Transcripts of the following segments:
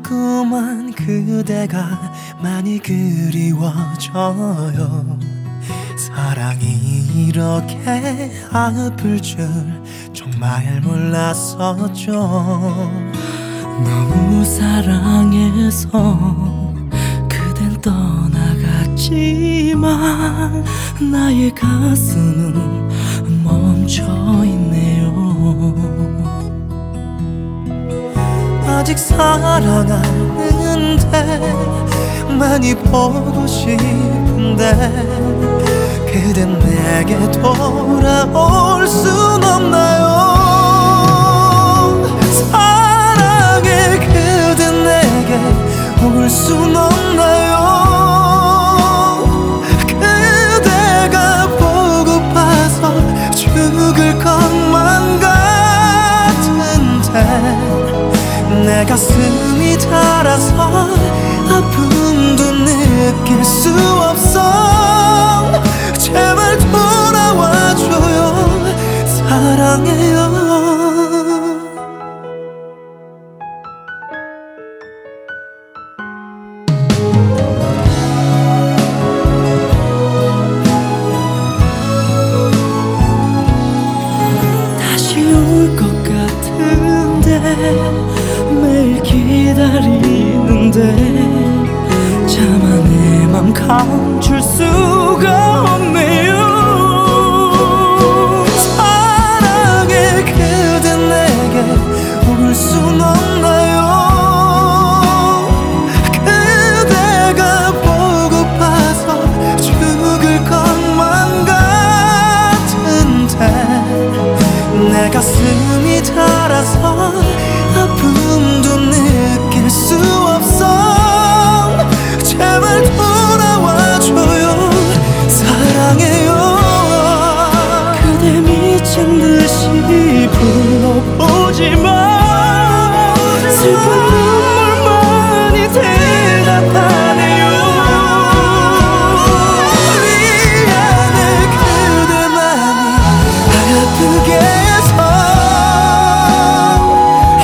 자꾸만 그대가 많이 그리워져요. 사랑이 이렇게 아플 줄 정말 몰랐었죠. 너무 사랑해서 떠나갔지만 나의 가슴은 멈춰 있네요. 아직 사랑하는데 많이 보고 싶은데 그댄 내게 돌아올 순 없나요? 사랑해 그댄 내게 올 순 없나요 내 가슴이 닳아서 아픔도 느낄 수 없어 기다리는데 차마 내맘 감출 수가 없네요. 사랑해 그대 내게 올 순 없나요? 그대가 보고파서 죽을 것만 같은데 내 가슴이 닳아서 미친 듯이 불러보지만 슬픈 눈물만이 대답하네요. 미안해 그대만이 아프게 해서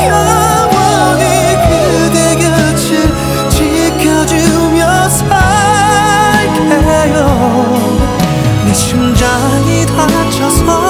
영원히 그대 곁을 지켜주며 살게요. 내 심장이 다쳐서